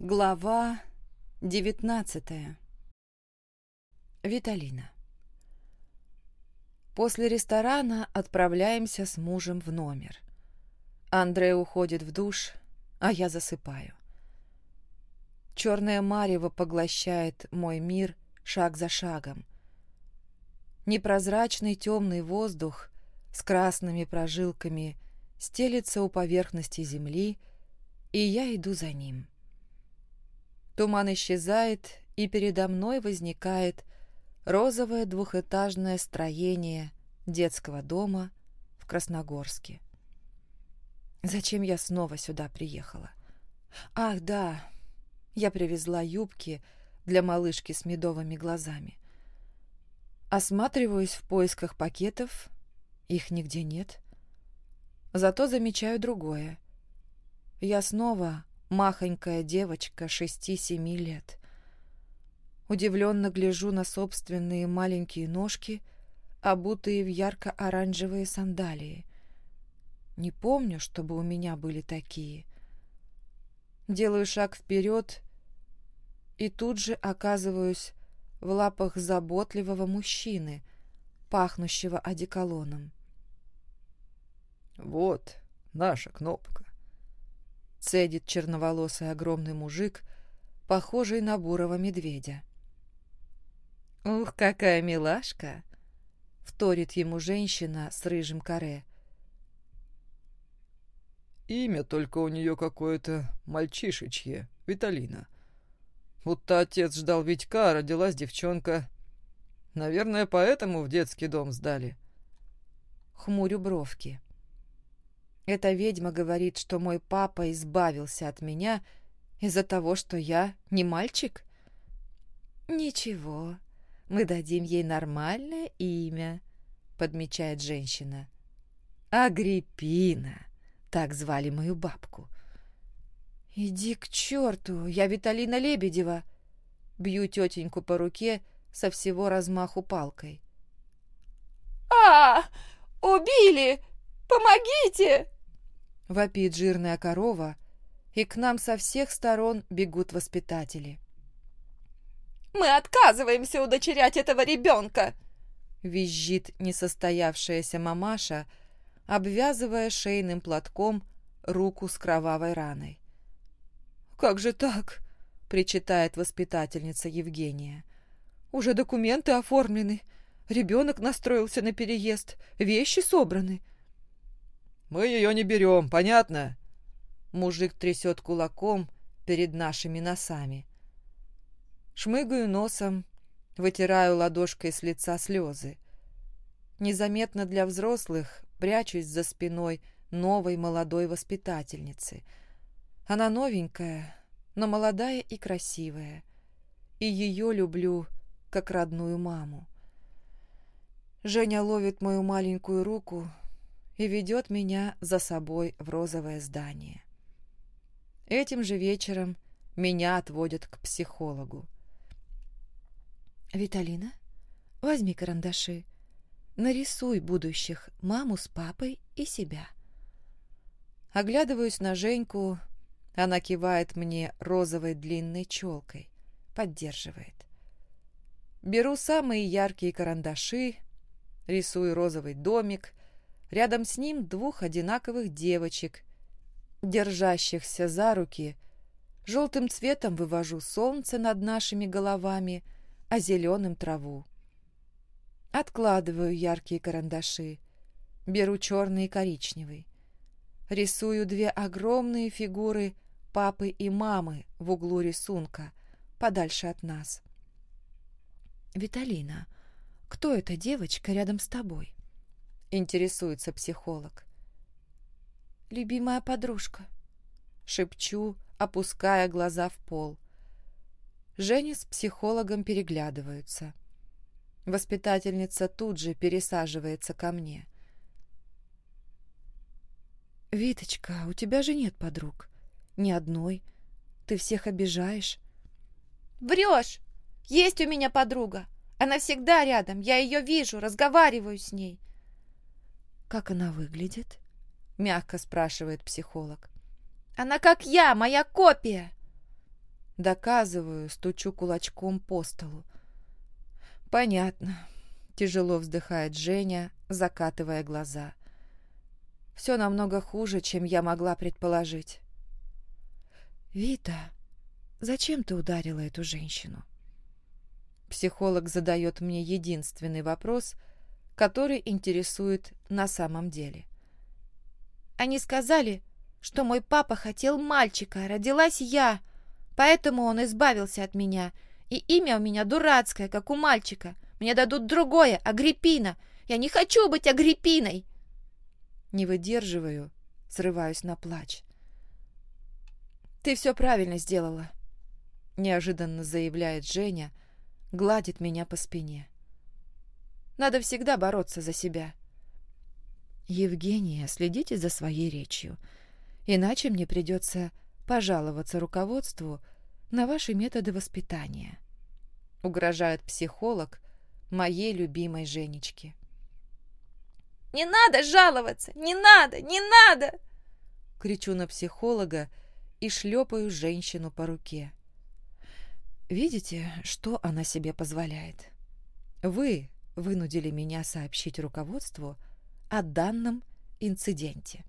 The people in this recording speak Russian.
Глава девятнадцатая Виталина После ресторана отправляемся с мужем в номер. Андрей уходит в душ, а я засыпаю. Черное марево поглощает мой мир шаг за шагом. Непрозрачный темный воздух с красными прожилками стелется у поверхности земли, и я иду за ним. Туман исчезает, и передо мной возникает розовое двухэтажное строение детского дома в Красногорске. Зачем я снова сюда приехала? Ах, да, я привезла юбки для малышки с медовыми глазами. Осматриваюсь в поисках пакетов, их нигде нет. Зато замечаю другое. Я снова махонькая девочка шести-семи лет. Удивленно гляжу на собственные маленькие ножки, обутые в ярко-оранжевые сандалии. Не помню, чтобы у меня были такие. Делаю шаг вперед и тут же оказываюсь в лапах заботливого мужчины, пахнущего одеколоном. «Вот наша кнопка», — цедит черноволосый огромный мужик, похожий на бурого медведя. «Ух, какая милашка!» — вторит ему женщина с рыжим каре. «Имя только у нее какое-то мальчишечье, Виталина. Будто отец ждал Витька, а родилась девчонка. Наверное, поэтому в детский дом сдали». Хмурю бровки. Эта ведьма говорит, что мой папа избавился от меня из-за того, что я не мальчик? Ничего, мы дадим ей нормальное имя, подмечает женщина. Агриппина, так звали мою бабку. Иди к черту, я Виталина Лебедева. Бью тетеньку по руке со всего размаху палкой. «А, убили! Помогите!» Вопит жирная корова, и к нам со всех сторон бегут воспитатели. «Мы отказываемся удочерять этого ребенка!» Визжит несостоявшаяся мамаша, обвязывая шейным платком руку с кровавой раной. «Как же так?» — причитает воспитательница Евгения. «Уже документы оформлены, ребенок настроился на переезд, вещи собраны». «Мы ее не берем, понятно?» Мужик трясет кулаком перед нашими носами. Шмыгаю носом, вытираю ладошкой с лица слезы. Незаметно для взрослых прячусь за спиной новой молодой воспитательницы. Она новенькая, но молодая и красивая. И ее люблю, как родную маму. Женя ловит мою маленькую руку и ведет меня за собой в розовое здание. Этим же вечером меня отводят к психологу. «Виталина, возьми карандаши, нарисуй будущих маму с папой и себя». Оглядываюсь на Женьку, она кивает мне розовой длинной челкой, поддерживает. Беру самые яркие карандаши, рисую розовый домик — Рядом с ним двух одинаковых девочек, держащихся за руки. Желтым цветом вывожу солнце над нашими головами, а зеленым траву. Откладываю яркие карандаши, беру черный и коричневый. Рисую две огромные фигуры папы и мамы в углу рисунка, подальше от нас. «Виталина, кто эта девочка рядом с тобой?» Интересуется психолог. «Любимая подружка», — шепчу, опуская глаза в пол. Женя с психологом переглядываются. Воспитательница тут же пересаживается ко мне. «Виточка, у тебя же нет подруг. Ни одной. Ты всех обижаешь». «Врешь! Есть у меня подруга. Она всегда рядом. Я ее вижу, разговариваю с ней. «Как она выглядит?» — мягко спрашивает психолог. «Она как я, моя копия!» Доказываю, стучу кулачком по столу. Понятно. Тяжело вздыхает Женя, закатывая глаза. Все намного хуже, чем я могла предположить. «Вита, зачем ты ударила эту женщину?» Психолог задает мне единственный вопрос, который интересует на самом деле. «Они сказали, что мой папа хотел мальчика, родилась я, поэтому он избавился от меня, и имя у меня дурацкое, как у мальчика. Мне дадут другое, Агриппина. Я не хочу быть Агриппиной!» Не выдерживаю, срываюсь на плач. «Ты все правильно сделала», — неожиданно заявляет Женя, гладит меня по спине. «Надо всегда бороться за себя». «Евгения, следите за своей речью, иначе мне придется пожаловаться руководству на ваши методы воспитания», — угрожает психолог моей любимой Женечке. «Не надо жаловаться! Не надо! Не надо!» Кричу на психолога и шлепаю женщину по руке. Видите, что она себе позволяет? Вы вынудили меня сообщить руководству о данном инциденте.